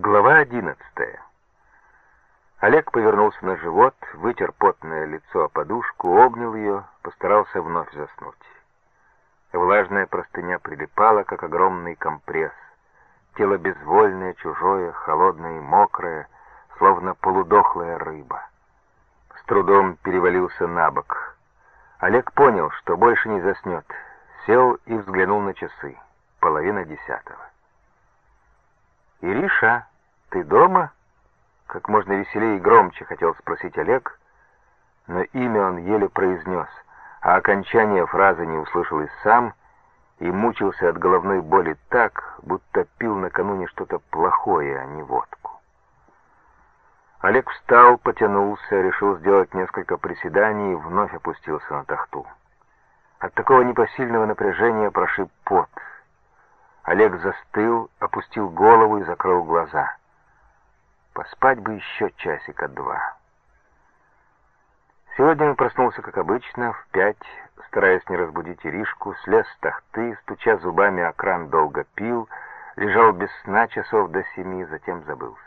Глава одиннадцатая. Олег повернулся на живот, вытер потное лицо о подушку, обнял ее, постарался вновь заснуть. Влажная простыня прилипала, как огромный компресс. Тело безвольное, чужое, холодное и мокрое, словно полудохлая рыба. С трудом перевалился на бок. Олег понял, что больше не заснет. Сел и взглянул на часы. Половина десятого. «Ириша, ты дома?» Как можно веселее и громче хотел спросить Олег, но имя он еле произнес, а окончание фразы не услышал и сам, и мучился от головной боли так, будто пил накануне что-то плохое, а не водку. Олег встал, потянулся, решил сделать несколько приседаний и вновь опустился на тахту. От такого непосильного напряжения прошиб пот — Олег застыл, опустил голову и закрыл глаза. Поспать бы еще часика-два. Сегодня он проснулся, как обычно, в пять, стараясь не разбудить Иришку, слез с тахты, стуча зубами о кран, долго пил, лежал без сна часов до семи, затем забылся.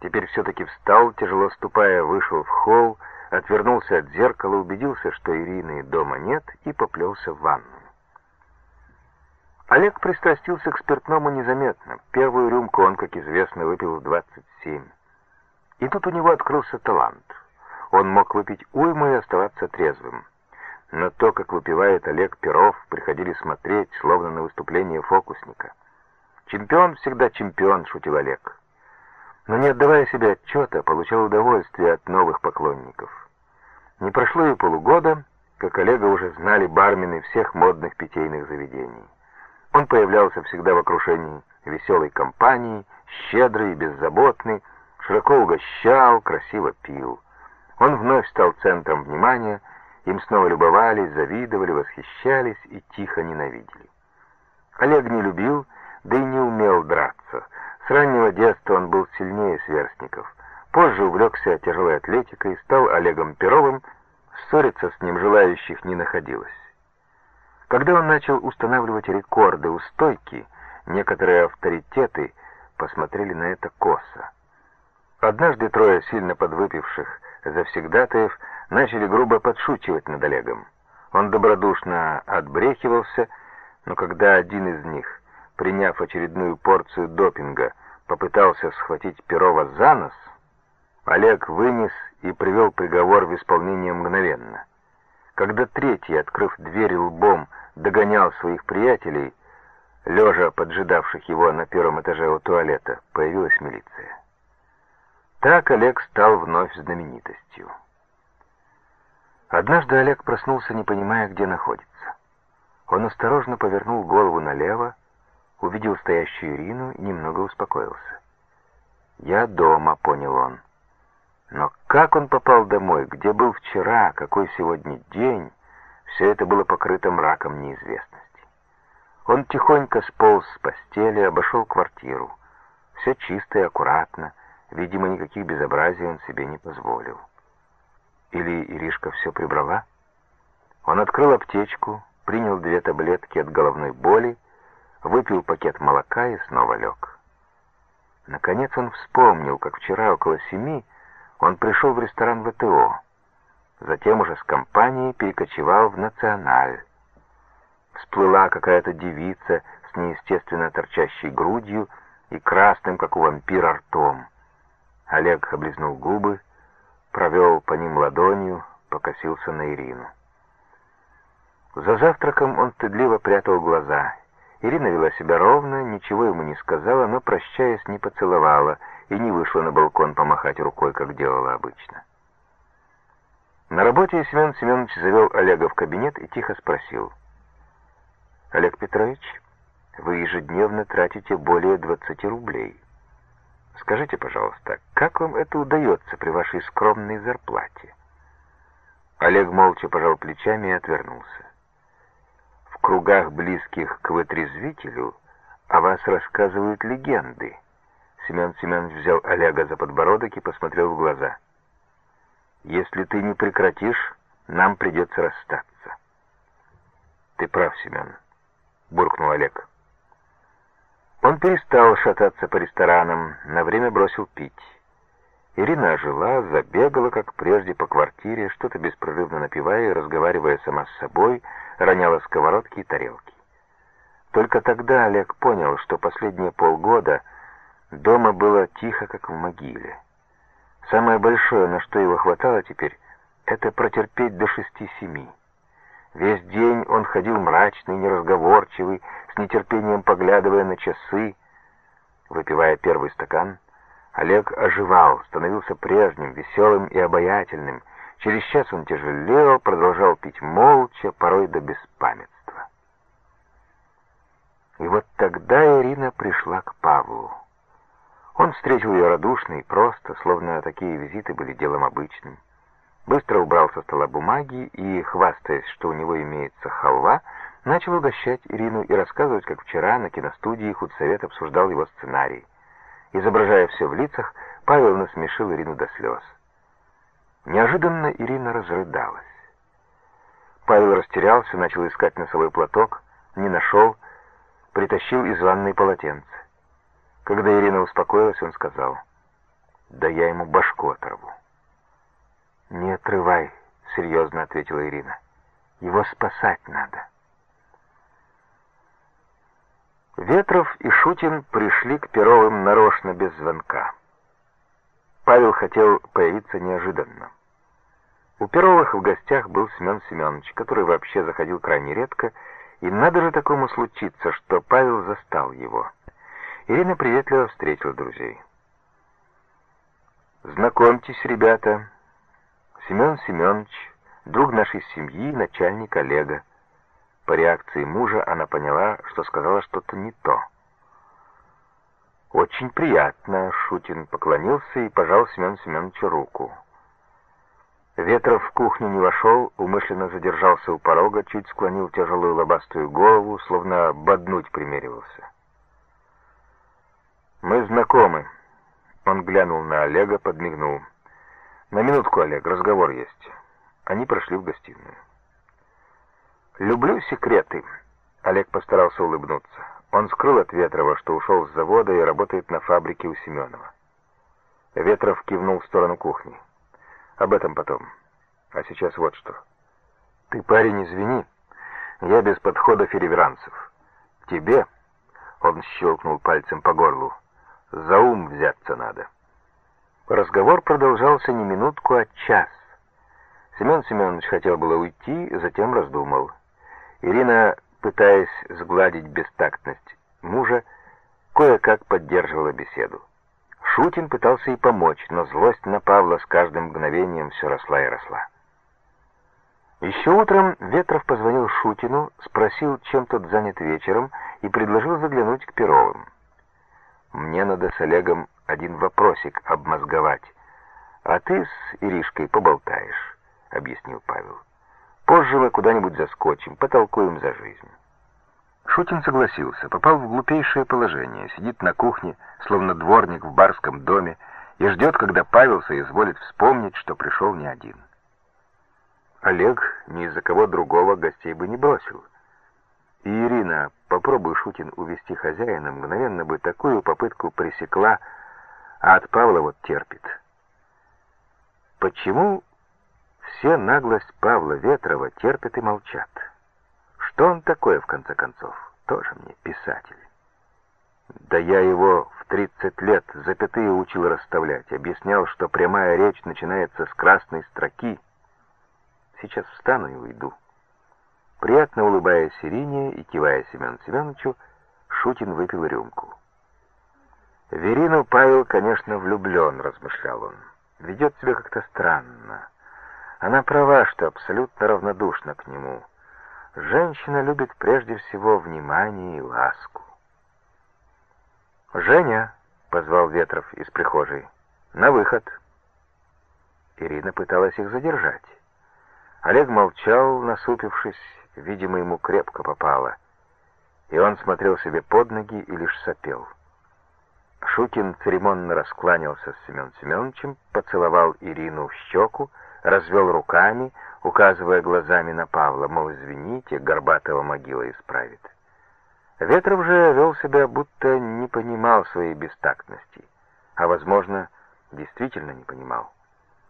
Теперь все-таки встал, тяжело ступая, вышел в холл, отвернулся от зеркала, убедился, что Ирины дома нет, и поплелся в ванну. Олег пристрастился к спиртному незаметно. Первую рюмку он, как известно, выпил в 27. И тут у него открылся талант. Он мог выпить уйму и оставаться трезвым. Но то, как выпивает Олег Перов, приходили смотреть, словно на выступление фокусника. «Чемпион всегда чемпион», — шутил Олег. Но не отдавая себе отчета, получал удовольствие от новых поклонников. Не прошло и полугода, как Олега уже знали бармены всех модных питейных заведений. Он появлялся всегда в окружении веселой компании, щедрый и беззаботный, широко угощал, красиво пил. Он вновь стал центром внимания, им снова любовались, завидовали, восхищались и тихо ненавидели. Олег не любил, да и не умел драться. С раннего детства он был сильнее сверстников. Позже увлекся тяжелой атлетикой, стал Олегом Перовым, ссориться с ним желающих не находилось. Когда он начал устанавливать рекорды у стойки, некоторые авторитеты посмотрели на это косо. Однажды трое сильно подвыпивших завсегдатаев начали грубо подшучивать над Олегом. Он добродушно отбрехивался, но когда один из них, приняв очередную порцию допинга, попытался схватить Перова за нос, Олег вынес и привел приговор в исполнение мгновенно. Когда третий, открыв дверь лбом, догонял своих приятелей, лежа поджидавших его на первом этаже у туалета, появилась милиция. Так Олег стал вновь знаменитостью. Однажды Олег проснулся, не понимая, где находится. Он осторожно повернул голову налево, увидел стоящую Ирину и немного успокоился. «Я дома», — понял он. Но как он попал домой, где был вчера, какой сегодня день, все это было покрыто мраком неизвестности. Он тихонько сполз с постели, обошел квартиру. Все чисто и аккуратно, видимо, никаких безобразий он себе не позволил. Или Иришка все прибрала? Он открыл аптечку, принял две таблетки от головной боли, выпил пакет молока и снова лег. Наконец он вспомнил, как вчера около семи он пришел в ресторан ВТО. Затем уже с компанией перекочевал в «Националь». Всплыла какая-то девица с неестественно торчащей грудью и красным, как у вампира, ртом. Олег облизнул губы, провел по ним ладонью, покосился на Ирину. За завтраком он стыдливо прятал глаза. Ирина вела себя ровно, ничего ему не сказала, но, прощаясь, не поцеловала и не вышла на балкон помахать рукой, как делала обычно. На работе Семен Семенович завел Олега в кабинет и тихо спросил. «Олег Петрович, вы ежедневно тратите более 20 рублей. Скажите, пожалуйста, как вам это удается при вашей скромной зарплате?» Олег молча пожал плечами и отвернулся. В кругах, близких к вытрезвителю, о вас рассказывают легенды. Семен Семенович взял Олега за подбородок и посмотрел в глаза — если ты не прекратишь, нам придется расстаться. Ты прав, Семен, буркнул Олег. Он перестал шататься по ресторанам, на время бросил пить. Ирина ожила, забегала, как прежде, по квартире, что-то беспрерывно напевая и разговаривая сама с собой, роняла сковородки и тарелки. Только тогда Олег понял, что последние полгода дома было тихо, как в могиле. Самое большое, на что его хватало теперь, это протерпеть до шести-семи. Весь день он ходил мрачный, неразговорчивый, с нетерпением поглядывая на часы. Выпивая первый стакан, Олег оживал, становился прежним, веселым и обаятельным. Через час он тяжелел, продолжал пить молча, порой до беспамятства. И вот тогда Ирина пришла к Павлу. Он встретил ее радушно и просто, словно такие визиты были делом обычным. Быстро убрал со стола бумаги и, хвастаясь, что у него имеется халва, начал угощать Ирину и рассказывать, как вчера на киностудии худсовет обсуждал его сценарий. Изображая все в лицах, Павел насмешил Ирину до слез. Неожиданно Ирина разрыдалась. Павел растерялся, начал искать носовой платок, не нашел, притащил из ванной полотенце. Когда Ирина успокоилась, он сказал, «Да я ему башку оторву». «Не отрывай», — серьезно ответила Ирина. «Его спасать надо». Ветров и Шутин пришли к Перовым нарочно без звонка. Павел хотел появиться неожиданно. У Перовых в гостях был Семен Семенович, который вообще заходил крайне редко, и надо же такому случиться, что Павел застал его. Ирина приветливо встретила друзей. «Знакомьтесь, ребята», Семен Семенович, друг нашей семьи, начальник Олега. По реакции мужа она поняла, что сказала что-то не то. «Очень приятно», — Шутин поклонился и пожал Семену Семеновичу руку. Ветров в кухню не вошел, умышленно задержался у порога, чуть склонил тяжелую лобастую голову, словно боднуть примеривался. «Мы знакомы», — он глянул на Олега, подмигнул. «На минутку, Олег, разговор есть». Они прошли в гостиную. «Люблю секреты», — Олег постарался улыбнуться. Он скрыл от Ветрова, что ушел с завода и работает на фабрике у Семенова. Ветров кивнул в сторону кухни. «Об этом потом. А сейчас вот что. Ты, парень, извини, я без подходов и. Тебе, — он щелкнул пальцем по горлу, — за ум взяться надо». Разговор продолжался не минутку, а час. Семен Семенович хотел было уйти, затем раздумал. Ирина, пытаясь сгладить бестактность мужа, кое-как поддерживала беседу. Шутин пытался ей помочь, но злость на Павла с каждым мгновением все росла и росла. Еще утром Ветров позвонил Шутину, спросил, чем тот занят вечером, и предложил заглянуть к Перовым. «Мне надо с Олегом один вопросик обмозговать, а ты с Иришкой поболтаешь», — объяснил Павел. «Позже мы куда-нибудь заскочим, потолкуем за жизнь». Шутин согласился, попал в глупейшее положение, сидит на кухне, словно дворник в барском доме, и ждет, когда Павел соизволит вспомнить, что пришел не один. Олег ни из-за кого другого гостей бы не бросил. И Ирина, попробуй Шутин увести хозяина, мгновенно бы такую попытку пресекла, а от Павла вот терпит. Почему все наглость Павла Ветрова терпят и молчат? Что он такое, в конце концов? Тоже мне писатель. Да я его в 30 лет запятые учил расставлять, объяснял, что прямая речь начинается с красной строки. Сейчас встану и уйду. Приятно улыбаясь Ирине и кивая Семену Семеновичу, Шутин выпил рюмку. В Ирину Павел, конечно, влюблен, размышлял он. Ведет себя как-то странно. Она права, что абсолютно равнодушна к нему. Женщина любит прежде всего внимание и ласку. «Женя!» — позвал Ветров из прихожей. «На выход!» Ирина пыталась их задержать. Олег молчал, насупившись, видимо, ему крепко попало, и он смотрел себе под ноги и лишь сопел. Шутин церемонно раскланялся с Семен Семеновичем, поцеловал Ирину в щеку, развел руками, указывая глазами на Павла, мол, извините, горбатого могила исправит. Ветров же вел себя, будто не понимал своей бестактности, а, возможно, действительно не понимал.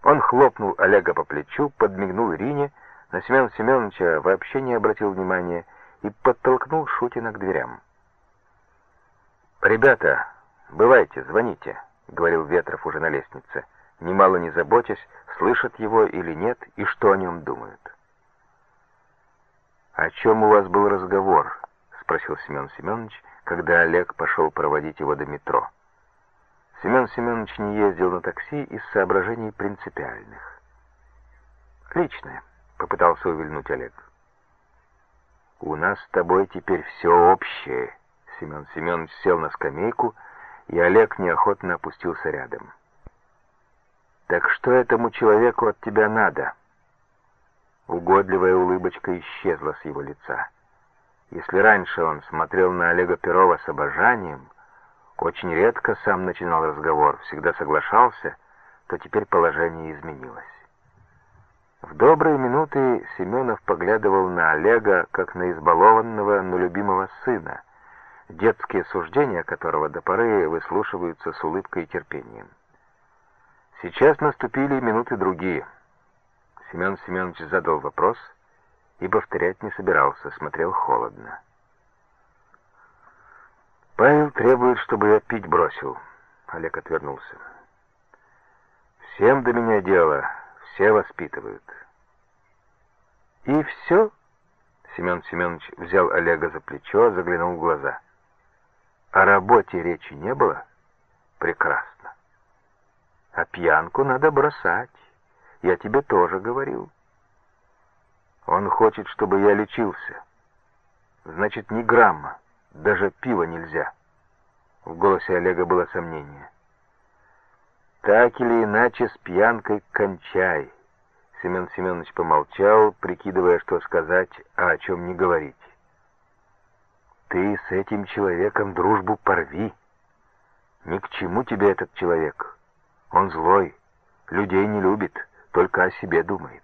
Он хлопнул Олега по плечу, подмигнул Ирине, на Семена Семеновича вообще не обратил внимания и подтолкнул Шутина к дверям. «Ребята, бывайте, звоните», — говорил Ветров уже на лестнице, немало не заботясь, слышат его или нет и что о нем думают. «О чем у вас был разговор?» — спросил Семен Семенович, когда Олег пошел проводить его до метро. Семен Семенович не ездил на такси из соображений принципиальных. «Личное», — попытался увильнуть Олег. «У нас с тобой теперь все общее», — Семен Семенович сел на скамейку, и Олег неохотно опустился рядом. «Так что этому человеку от тебя надо?» Угодливая улыбочка исчезла с его лица. Если раньше он смотрел на Олега Перова с обожанием, очень редко сам начинал разговор, всегда соглашался, то теперь положение изменилось. В добрые минуты Семенов поглядывал на Олега, как на избалованного, но любимого сына, детские суждения которого до поры выслушиваются с улыбкой и терпением. Сейчас наступили минуты другие. Семен Семенович задал вопрос и повторять не собирался, смотрел холодно. «Павел требует, чтобы я пить бросил», — Олег отвернулся. «Всем до меня дело, все воспитывают». «И все?» — Семен Семенович взял Олега за плечо, заглянул в глаза. «О работе речи не было? Прекрасно. А пьянку надо бросать. Я тебе тоже говорил». «Он хочет, чтобы я лечился. Значит, ни грамма, даже пива нельзя». В голосе Олега было сомнение. «Так или иначе, с пьянкой кончай». Семен Семенович помолчал, прикидывая, что сказать, а о чем не говорить. «Ты с этим человеком дружбу порви. Ни к чему тебе этот человек. Он злой, людей не любит, только о себе думает».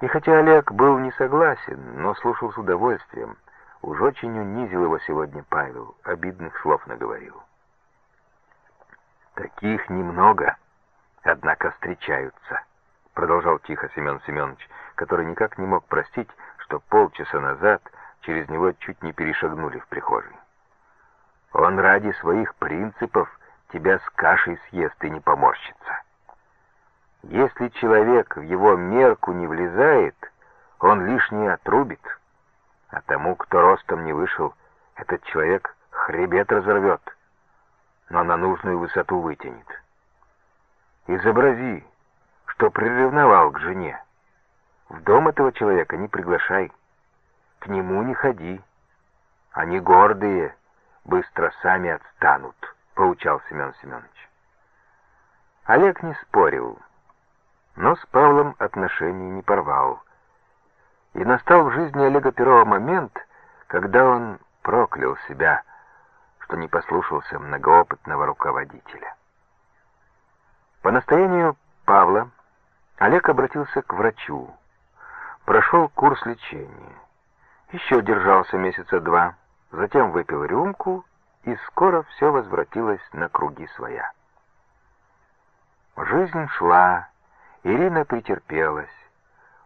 И хотя Олег был не согласен, но слушал с удовольствием, уж очень унизил его сегодня Павел, обидных слов наговорил. «Таких немного, однако встречаются» продолжал тихо Семен Семенович, который никак не мог простить, что полчаса назад через него чуть не перешагнули в прихожей. Он ради своих принципов тебя с кашей съест и не поморщится. Если человек в его мерку не влезает, он лишнее отрубит, а тому, кто ростом не вышел, этот человек хребет разорвет, но на нужную высоту вытянет. Изобрази, что приревновал к жене. В дом этого человека не приглашай, к нему не ходи. Они гордые, быстро сами отстанут, поучал Семен Семенович. Олег не спорил, но с Павлом отношений не порвал. И настал в жизни Олега Перова момент, когда он проклял себя, что не послушался многоопытного руководителя. По настоянию Павла Олег обратился к врачу. Прошел курс лечения. Еще держался месяца два. Затем выпил рюмку, и скоро все возвратилось на круги своя. Жизнь шла, Ирина претерпелась.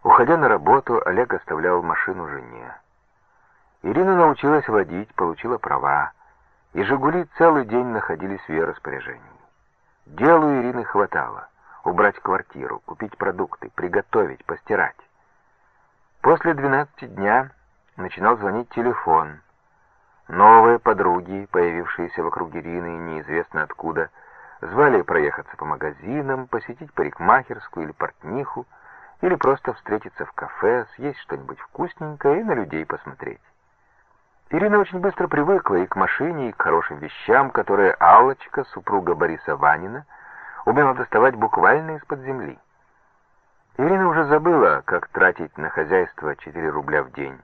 Уходя на работу, Олег оставлял машину жене. Ирина научилась водить, получила права, и «Жигули» целый день находились в ее распоряжении. Делу Ирины хватало убрать квартиру, купить продукты, приготовить, постирать. После 12 дня начинал звонить телефон. Новые подруги, появившиеся вокруг Ирины неизвестно откуда, звали проехаться по магазинам, посетить парикмахерскую или портниху, или просто встретиться в кафе, съесть что-нибудь вкусненькое и на людей посмотреть. Ирина очень быстро привыкла и к машине, и к хорошим вещам, которые Аллочка, супруга Бориса Ванина, умела доставать буквально из-под земли. Ирина уже забыла, как тратить на хозяйство 4 рубля в день.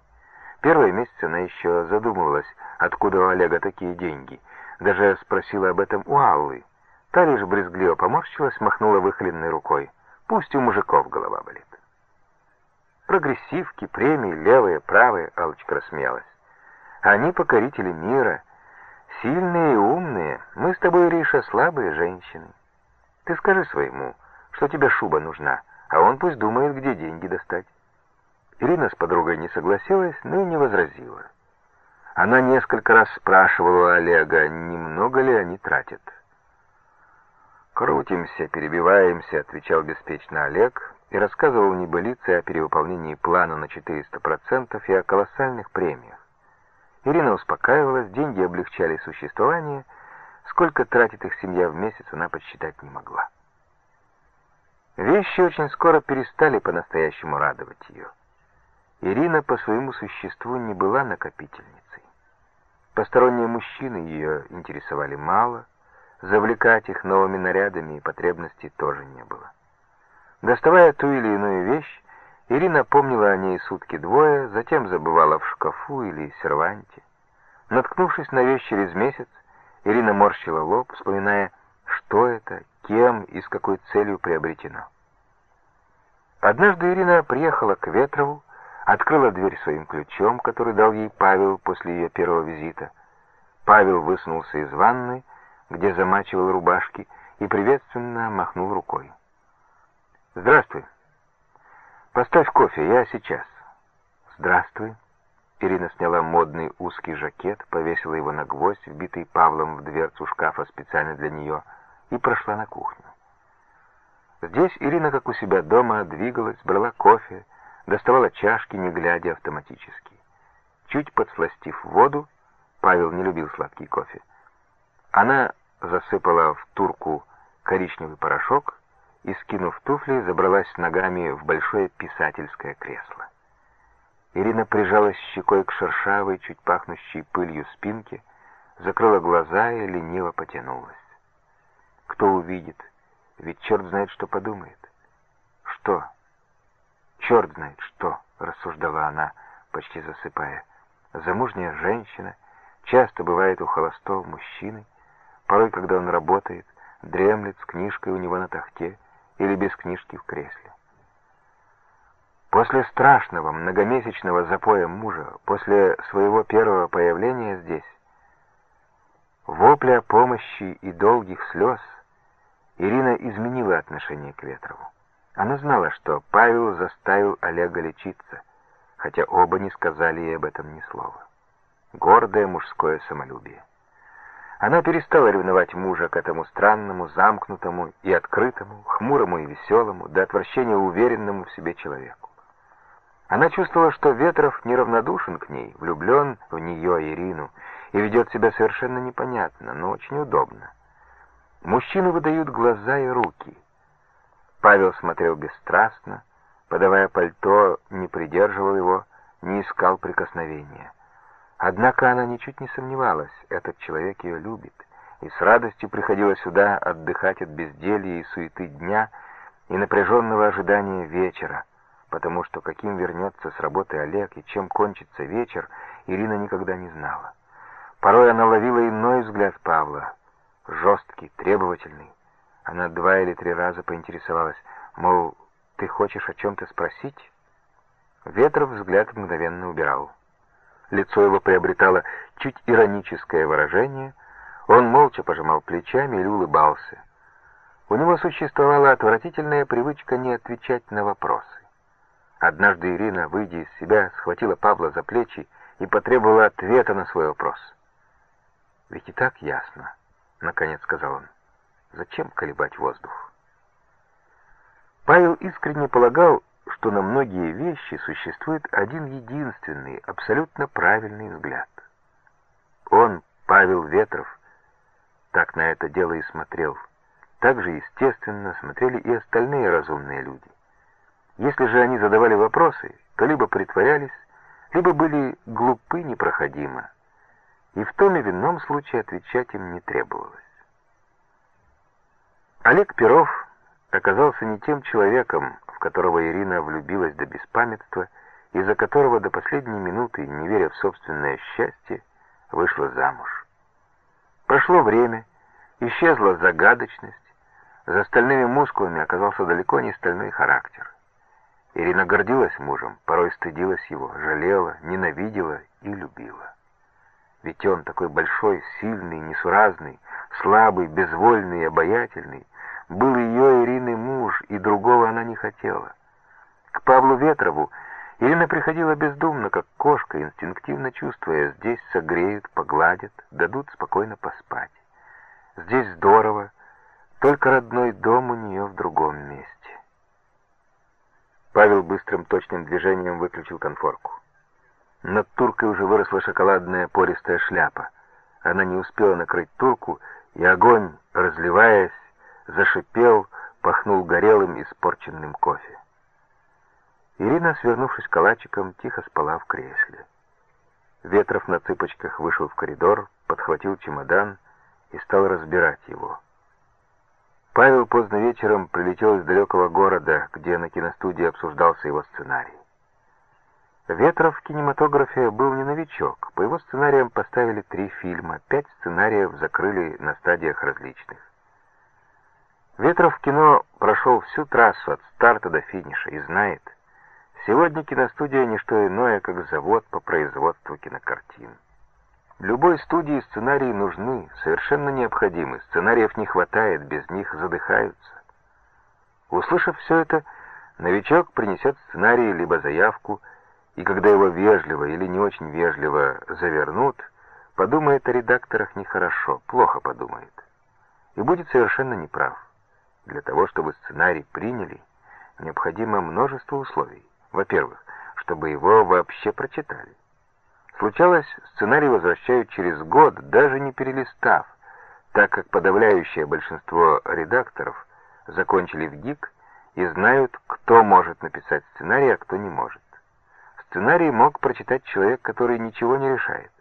Первые месяцы она еще задумывалась, откуда у Олега такие деньги. Даже спросила об этом у Аллы. Та лишь брезгливо поморщилась, махнула выхоленной рукой. Пусть у мужиков голова болит. Прогрессивки, премии, левые, правые, Аллочка рассмеялась. Они покорители мира, сильные и умные. Мы с тобой, Риша, слабые женщины. Ты скажи своему, что тебе шуба нужна, а он пусть думает, где деньги достать. Ирина с подругой не согласилась, но и не возразила. Она несколько раз спрашивала Олега, немного ли они тратят. «Крутимся, перебиваемся», — отвечал беспечно Олег и рассказывал небылицы о перевыполнении плана на 400% и о колоссальных премиях. Ирина успокаивалась, деньги облегчали существование, сколько тратит их семья в месяц, она подсчитать не могла. Вещи очень скоро перестали по-настоящему радовать ее. Ирина по своему существу не была накопительницей. Посторонние мужчины ее интересовали мало, завлекать их новыми нарядами и потребностей тоже не было. Доставая ту или иную вещь, Ирина помнила о ней сутки двое, затем забывала в шкафу или серванте. Наткнувшись на вещь через месяц, Ирина морщила лоб, вспоминая, что это, кем и с какой целью приобретено. Однажды Ирина приехала к Ветрову, открыла дверь своим ключом, который дал ей Павел после ее первого визита. Павел высунулся из ванны, где замачивал рубашки, и приветственно махнул рукой. «Здравствуй. Поставь кофе, я сейчас». «Здравствуй». Ирина сняла модный узкий жакет, повесила его на гвоздь, вбитый Павлом в дверцу шкафа специально для нее, и прошла на кухню. Здесь Ирина, как у себя дома, двигалась, брала кофе, доставала чашки, не глядя автоматически. Чуть подсластив воду, Павел не любил сладкий кофе, она засыпала в турку коричневый порошок и, скинув туфли, забралась ногами в большое писательское кресло. Ирина прижалась щекой к шершавой, чуть пахнущей пылью спинке, закрыла глаза и лениво потянулась. Кто увидит? Ведь черт знает, что подумает. Что? Черт знает что, рассуждала она, почти засыпая. Замужняя женщина часто бывает у холостого мужчины, порой, когда он работает, дремлет с книжкой у него на тахте или без книжки в кресле. После страшного многомесячного запоя мужа, после своего первого появления здесь, вопля помощи и долгих слез, Ирина изменила отношение к Ветрову. Она знала, что Павел заставил Олега лечиться, хотя оба не сказали ей об этом ни слова. Гордое мужское самолюбие. Она перестала ревновать мужа к этому странному, замкнутому и открытому, хмурому и веселому, до отвращения уверенному в себе человеку. Она чувствовала, что Ветров неравнодушен к ней, влюблен в нее, Ирину, и ведет себя совершенно непонятно, но очень удобно. Мужчины выдают глаза и руки — Павел смотрел бесстрастно, подавая пальто, не придерживал его, не искал прикосновения. Однако она ничуть не сомневалась, этот человек ее любит, и с радостью приходила сюда отдыхать от безделья и суеты дня и напряженного ожидания вечера, потому что каким вернется с работы Олег и чем кончится вечер, Ирина никогда не знала. Порой она ловила иной взгляд Павла, жесткий, требовательный, она два или три раза поинтересовалась, мол, ты хочешь о чем-то спросить? Ветров взгляд мгновенно убирал. Лицо его приобретало чуть ироническое выражение, он молча пожимал плечами или улыбался. У него существовала отвратительная привычка не отвечать на вопросы. Однажды Ирина, выйдя из себя, схватила Павла за плечи и потребовала ответа на свой вопрос. «Ведь и так ясно», — наконец сказал он. Зачем колебать воздух? Павел искренне полагал, что на многие вещи существует один единственный, абсолютно правильный взгляд. Он, Павел Ветров, так на это дело и смотрел. Так же, естественно, смотрели и остальные разумные люди. Если же они задавали вопросы, то либо притворялись, либо были глупы непроходимо, и в том и в ином случае отвечать им не требовалось. Олег Перов оказался не тем человеком, в которого Ирина влюбилась до беспамятства, и за которого до последней минуты, не веря в собственное счастье, вышла замуж. Прошло время, исчезла загадочность, за стальными мускулами оказался далеко не стальной характер. Ирина гордилась мужем, порой стыдилась его, жалела, ненавидела и любила. Ведь он такой большой, сильный, несуразный, слабый, безвольный и обаятельный. Был ее Ирины муж, и другого она не хотела. К Павлу Ветрову Ирина приходила бездумно, как кошка, инстинктивно чувствуя, здесь согреют, погладят, дадут спокойно поспать. Здесь здорово, только родной дом у нее в другом месте. Павел быстрым точным движением выключил конфорку. Над туркой уже выросла шоколадная пористая шляпа. Она не успела накрыть турку, и огонь, разливаясь, зашипел, пахнул горелым испорченным кофе. Ирина, свернувшись калачиком, тихо спала в кресле. Ветров на цыпочках вышел в коридор, подхватил чемодан и стал разбирать его. Павел поздно вечером прилетел из далекого города, где на киностудии обсуждался его сценарий. Ветров в кинематографе был не новичок. По его сценариям поставили три фильма, пять сценариев закрыли на стадиях различных. Ветров в кино прошел всю трассу от старта до финиша и знает, сегодня киностудия не что иное, как завод по производству кинокартин. Любой студии сценарии нужны, совершенно необходимы. Сценариев не хватает, без них задыхаются. Услышав все это, новичок принесет сценарий либо заявку, и когда его вежливо или не очень вежливо завернут, подумает о редакторах нехорошо, плохо подумает. И будет совершенно неправ. Для того, чтобы сценарий приняли, необходимо множество условий. Во-первых, чтобы его вообще прочитали. Случалось, сценарий возвращают через год, даже не перелистав, так как подавляющее большинство редакторов закончили в ГИК и знают, кто может написать сценарий, а кто не может. Сценарий мог прочитать человек, который ничего не решает.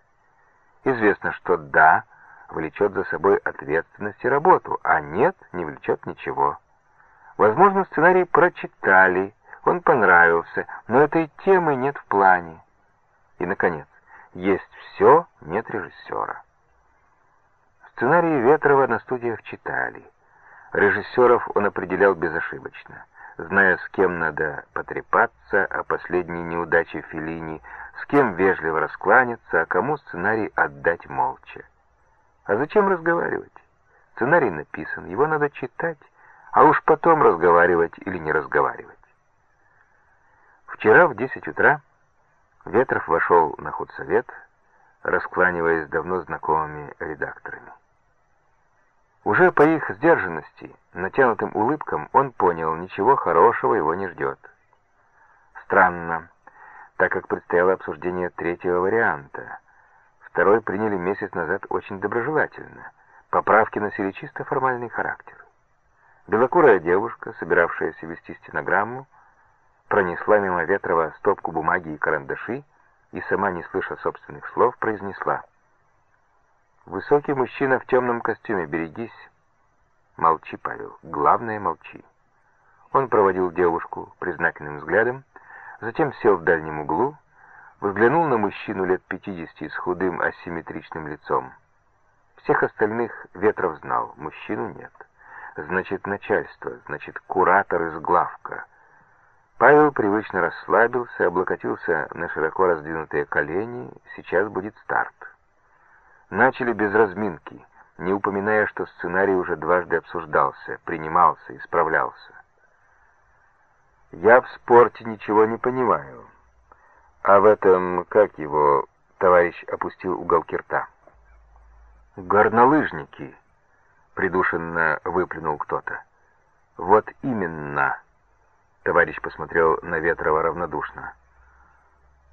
Известно, что «да» влечет за собой ответственность и работу, а «нет» не влечет ничего. Возможно, сценарий прочитали, он понравился, но этой темы нет в плане. И, наконец, есть все, нет режиссера. Сценарии Ветрова на студиях читали. Режиссеров он определял безошибочно. Зная, с кем надо потрепаться о последней неудаче Феллини, с кем вежливо раскланяться, а кому сценарий отдать молча. А зачем разговаривать? Сценарий написан, его надо читать, а уж потом разговаривать или не разговаривать. Вчера в 10 утра Ветров вошел на худсовет, раскланиваясь давно знакомыми редакторами. Уже по их сдержанности, натянутым улыбкам, он понял, ничего хорошего его не ждет. Странно, так как предстояло обсуждение третьего варианта. Второй приняли месяц назад очень доброжелательно. Поправки носили чисто формальный характер. Белокурая девушка, собиравшаяся вести стенограмму, пронесла мимо Ветрова стопку бумаги и карандаши и, сама не слыша собственных слов, произнесла. «Высокий мужчина в темном костюме, берегись!» «Молчи, Павел, главное, молчи!» Он проводил девушку признательным взглядом, затем сел в дальнем углу, взглянул на мужчину лет пятидесяти с худым асимметричным лицом. Всех остальных Ветров знал, мужчину нет. Значит, начальство, значит, куратор из главка — Павел привычно расслабился, облокотился на широко раздвинутые колени. Сейчас будет старт. Начали без разминки, не упоминая, что сценарий уже дважды обсуждался, принимался, исправлялся. «Я в спорте ничего не понимаю. А в этом, как его, товарищ опустил уголки рта?» «Горнолыжники», — придушенно выплюнул кто-то. «Вот именно». Товарищ посмотрел на Ветрова равнодушно.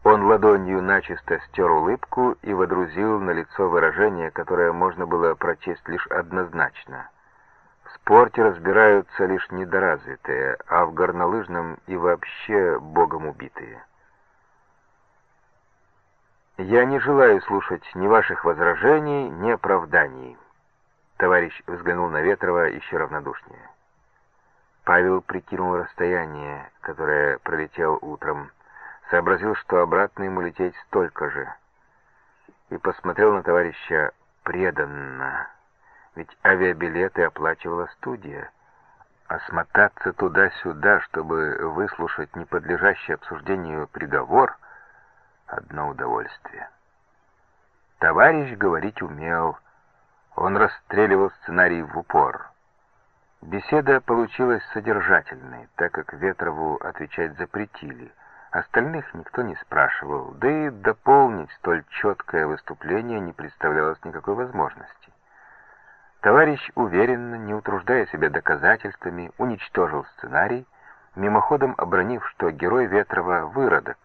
Он ладонью начисто стер улыбку и водрузил на лицо выражение, которое можно было прочесть лишь однозначно. В спорте разбираются лишь недоразвитые, а в горнолыжном и вообще богом убитые. «Я не желаю слушать ни ваших возражений, ни оправданий», — товарищ взглянул на Ветрова еще равнодушнее. Павел прикинул расстояние, которое пролетел утром, сообразил, что обратно ему лететь столько же, и посмотрел на товарища преданно, ведь авиабилеты оплачивала студия, а смотаться туда-сюда, чтобы выслушать неподлежащий обсуждению приговор — одно удовольствие. Товарищ говорить умел. Он расстреливал сценарий в упор. Беседа получилась содержательной, так как Ветрову отвечать запретили. Остальных никто не спрашивал, да и дополнить столь четкое выступление не представлялось никакой возможности. Товарищ уверенно, не утруждая себя доказательствами, уничтожил сценарий, мимоходом обронив, что герой Ветрова — выродок,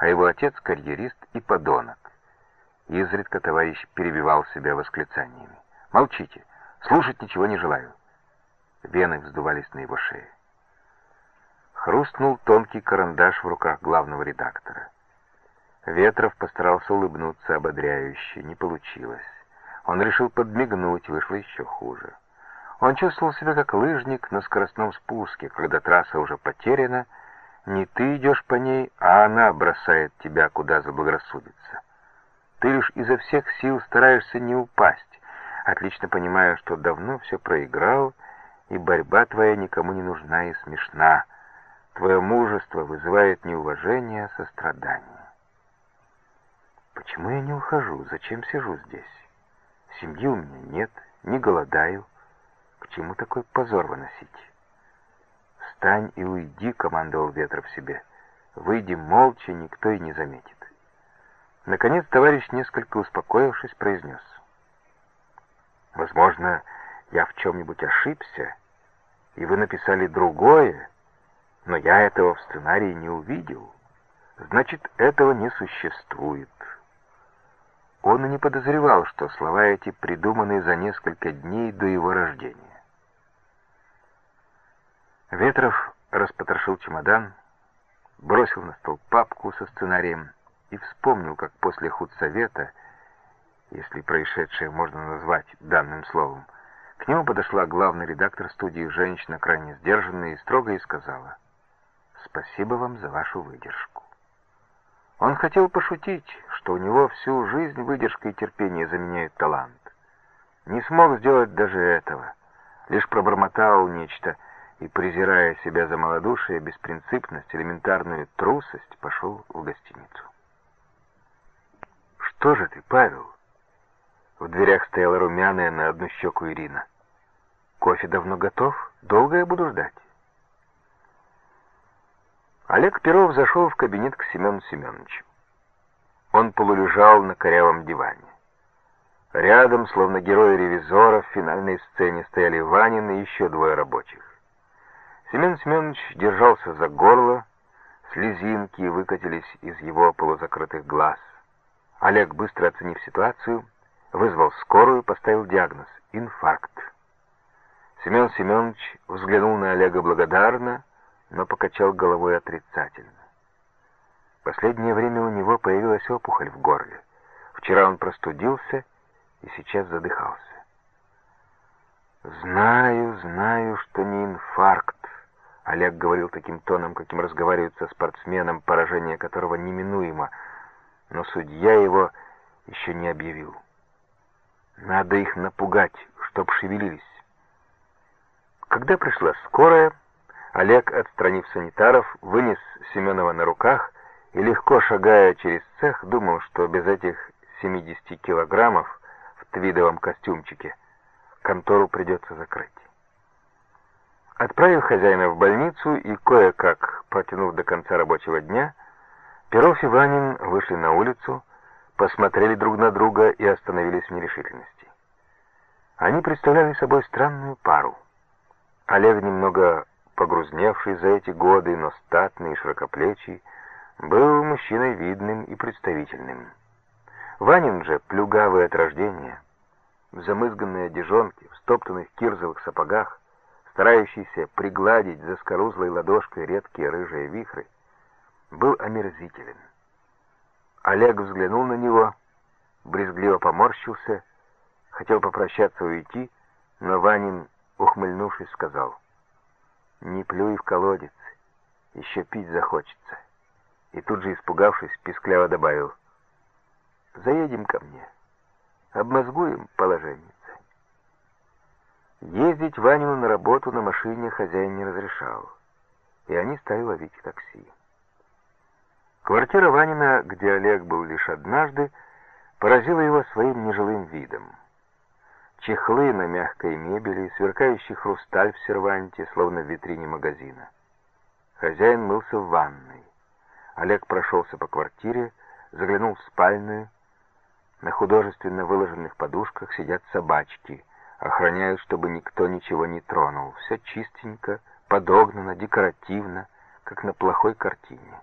а его отец — карьерист и подонок. Изредка товарищ перебивал себя восклицаниями. «Молчите! Слушать ничего не желаю!» Вены вздувались на его шее. Хрустнул тонкий карандаш в руках главного редактора. Ветров постарался улыбнуться ободряюще, не получилось. Он решил подмигнуть, вышло еще хуже. Он чувствовал себя как лыжник на скоростном спуске, когда трасса уже потеряна, не ты идешь по ней, а она бросает тебя, куда заблагорассудится. Ты лишь изо всех сил стараешься не упасть, отлично понимая, что давно все проиграл, и борьба твоя никому не нужна и смешна. Твое мужество вызывает не уважение, а сострадание. Почему я не ухожу? Зачем сижу здесь? Семьи у меня нет, не голодаю. К чему такой позор выносить? «Встань и уйди», — командовал Ветров себе. «Выйди молча, никто и не заметит». Наконец товарищ, несколько успокоившись, произнес. «Возможно, я в чем-нибудь ошибся, и вы написали другое, но я этого в сценарии не увидел. Значит, этого не существует». Он и не подозревал, что слова эти придуманы за несколько дней до его рождения. Ветров распотрошил чемодан, бросил на стол папку со сценарием и вспомнил, как после худсовета, если происшедшее можно назвать данным словом, к нему подошла главный редактор студии женщина, крайне сдержанная и строго, и сказала «Спасибо вам за вашу выдержку». Он хотел пошутить, что у него всю жизнь выдержка и терпение заменяют талант. Не смог сделать даже этого, лишь пробормотал нечто и, презирая себя за малодушие, беспринципность, элементарную трусость, пошел в гостиницу. «Что же ты, Павел?» В дверях стояла румяная на одну щеку Ирина. «Кофе давно готов? Долго я буду ждать?» Олег Перов зашел в кабинет к Семену Семеновичу. Он полулежал на корявом диване. Рядом, словно герои ревизора, в финальной сцене стояли Ванин и еще двое рабочих. Семен Семенович держался за горло, слезинки выкатились из его полузакрытых глаз. Олег, быстро оценив ситуацию, вызвал скорую, поставил диагноз — инфаркт. Семен Семенович взглянул на Олега благодарно, но покачал головой отрицательно. Последнее время у него появилась опухоль в горле. Вчера он простудился и сейчас задыхался. «Знаю, знаю, что не инфаркт», — Олег говорил таким тоном, каким разговаривают со спортсменом, поражение которого неминуемо — но судья его еще не объявил. Надо их напугать, чтоб шевелились. Когда пришла скорая, Олег, отстранив санитаров, вынес Семенова на руках и, легко шагая через цех, думал, что без этих 70 килограммов в твидовом костюмчике контору придется закрыть. Отправив хозяина в больницу и кое-как протянув до конца рабочего дня, Перов и Ванин вышли на улицу, посмотрели друг на друга и остановились в нерешительности. Они представляли собой странную пару. Олег, немного погрузневший за эти годы, но статный и широкоплечий, был мужчиной видным и представительным. Ванин же, плюгавый от рождения, в замызганной одежонке, в стоптанных кирзовых сапогах, старающийся пригладить за скорузлой ладошкой редкие рыжие вихры, был омерзителен. Олег взглянул на него, брезгливо поморщился, хотел попрощаться уйти, но Ванин, ухмыльнувшись, сказал, «Не плюй в колодец, еще пить захочется». И тут же, испугавшись, пискляво добавил, «Заедем ко мне, обмозгуем положение». Ездить Ванину на работу на машине хозяин не разрешал, и они стали ловить такси. Квартира Ванина, где Олег был лишь однажды, поразило его своим нежилым видом. Чехлы на мягкой мебели, сверкающий хрусталь в серванте, словно в витрине магазина. Хозяин мылся в ванной. Олег прошелся по квартире, заглянул в спальную. На художественно выложенных подушках сидят собачки, охраняют, чтобы никто ничего не тронул. Все чистенько, подогнано, декоративно, как на плохой картине.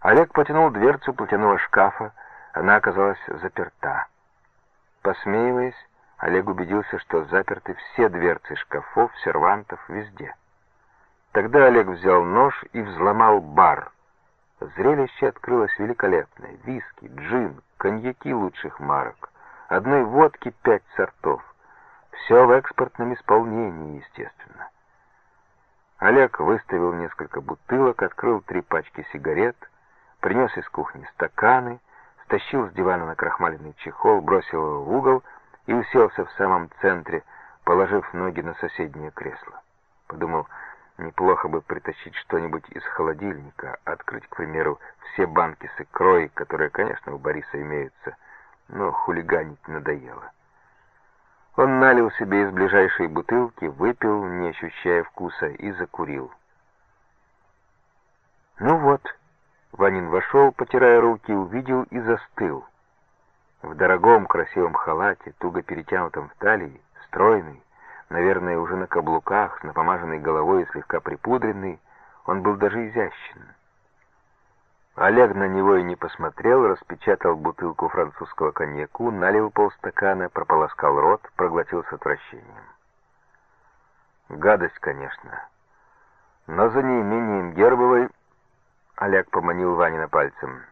Олег потянул дверцу платяного шкафа, она оказалась заперта. Посмеиваясь, Олег убедился, что заперты все дверцы шкафов, сервантов, везде. Тогда Олег взял нож и взломал бар. Зрелище открылось великолепное. Виски, джин, коньяки лучших марок. Одной водки пять сортов. Все в экспортном исполнении, естественно. Олег выставил несколько бутылок, открыл три пачки сигарет, принес из кухни стаканы, стащил с дивана на крахмаленный чехол, бросил его в угол и уселся в самом центре, положив ноги на соседнее кресло. Подумал, неплохо бы притащить что-нибудь из холодильника, открыть, к примеру, все банки с икрой, которые, конечно, у Бориса имеются, но хулиганить надоело. Он налил себе из ближайшей бутылки, выпил, не ощущая вкуса, и закурил. Ну вот, Ванин вошел, потирая руки, увидел и застыл. В дорогом красивом халате, туго перетянутом в талии, стройный, наверное, уже на каблуках, с напомаженной головой и слегка припудренный, он был даже изящен. Олег на него и не посмотрел, распечатал бутылку французского коньяку, налил полстакана, прополоскал рот, проглотил с отвращением. Гадость, конечно. Но за неимением Гербовой Олег поманил Ванина пальцем.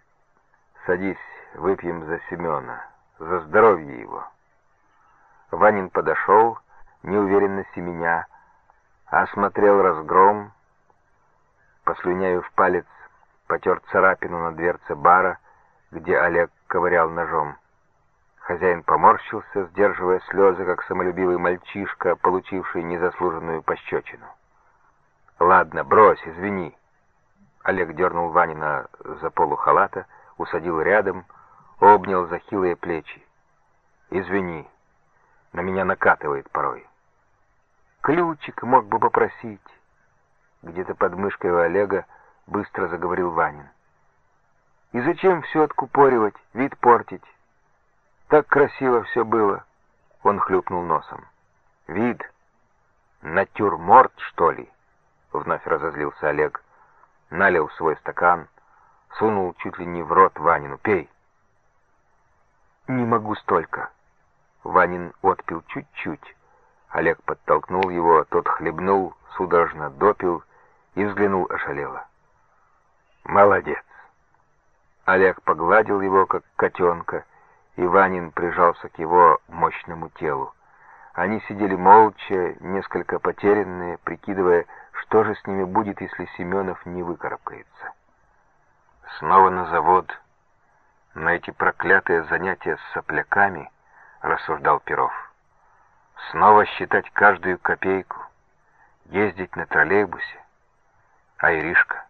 «Садись, выпьем за Семена, за здоровье его». Ванин подошел, неуверенно семеня, осмотрел разгром, послюняю в палец, потер царапину на дверце бара, где Олег ковырял ножом. Хозяин поморщился, сдерживая слезы, как самолюбивый мальчишка, получивший незаслуженную пощечину. «Ладно, брось, извини». Олег дернул Ванина за полу халата, усадил рядом, обнял за хилые плечи. «Извини, на меня накатывает порой». «Ключик мог бы попросить». Где-то под мышкой у Олега быстро заговорил Ванин. «И зачем все откупоривать, вид портить? Так красиво все было!» Он хлюпнул носом. «Вид? Натюрморт, что ли?» Вновь разозлился Олег. Налил свой стакан, сунул чуть ли не в рот Ванину. «Пей!» «Не могу столько!» Ванин отпил чуть-чуть. Олег подтолкнул его, тот хлебнул, судорожно допил и взглянул ошалело. «Молодец!» Олег погладил его, как котенка, и Ванин прижался к его мощному телу. Они сидели молча, несколько потерянные, прикидывая, что же с ними будет, если Семенов не выкарабкается. Снова на завод, на эти проклятые занятия с сопляками, рассуждал Перов. Снова считать каждую копейку, ездить на троллейбусе. А Иришка?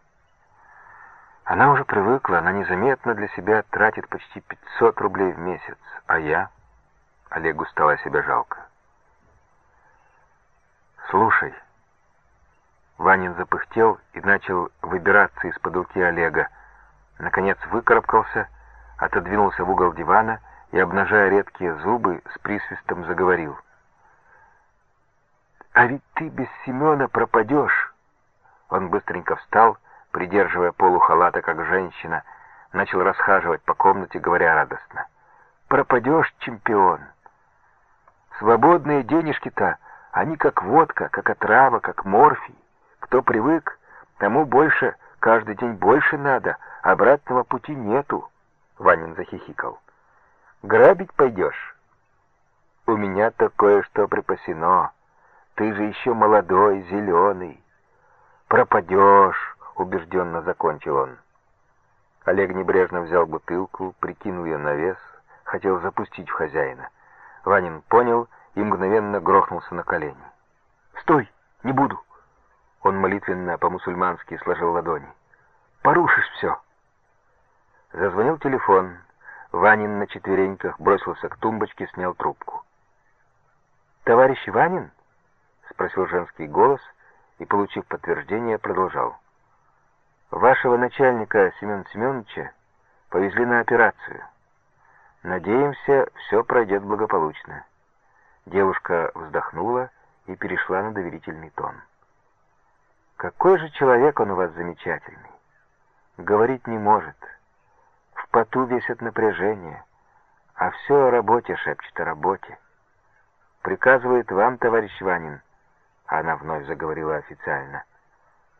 Она уже привыкла, она незаметно для себя тратит почти 500 рублей в месяц. А я? Олегу стало себя жалко. «Слушай». Ванин запыхтел и начал выбираться из-под руки Олега. Наконец выкарабкался, отодвинулся в угол дивана и, обнажая редкие зубы, с присвистом заговорил. «А ведь ты без Семена пропадешь!» Он быстренько встал, придерживая полу халата, как женщина, начал расхаживать по комнате, говоря радостно. «Пропадешь, чемпион! Свободные денежки-то, они как водка, как отрава, как морфий. Кто привык, тому больше, каждый день больше надо, обратного пути нету». Ванин захихикал. «Грабить пойдешь?» «У меня такое, что припасено. Ты же еще молодой, зеленый. Пропадешь!» Убежденно закончил он. Олег небрежно взял бутылку, прикинул ее на вес, хотел запустить в хозяина. Ванин понял и мгновенно грохнулся на колени. «Стой! Не буду!» Он молитвенно по-мусульмански сложил ладони. «Порушишь все!» Зазвонил телефон. Ванин на четвереньках бросился к тумбочке, снял трубку. «Товарищ Ванин?» — спросил женский голос и, получив подтверждение, продолжал. «Вашего начальника Семен Семеновича повезли на операцию. Надеемся, все пройдет благополучно». Девушка вздохнула и перешла на доверительный тон. «Какой же человек он у вас замечательный! Говорить не может, в поту весь от напряжения, а все о работе шепчет о работе. Приказывает вам, товарищ Ванин, она вновь заговорила официально,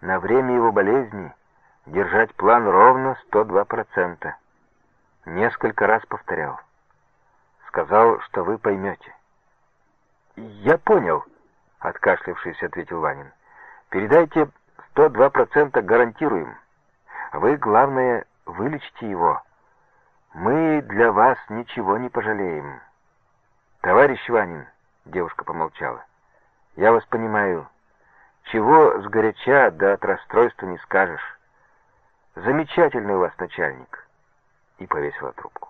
на время его болезни держать план ровно 102%. Несколько раз повторял. Сказал, что вы поймете. «Я понял», — откашлявшись, ответил Ванин. «Передайте 102% гарантируем. Вы, главное, вылечите его. Мы для вас ничего не пожалеем». «Товарищ Ванин», — девушка помолчала, — «я вас понимаю. Чего сгоряча да от расстройства не скажешь. Замечательный у вас начальник». И повесила трубку.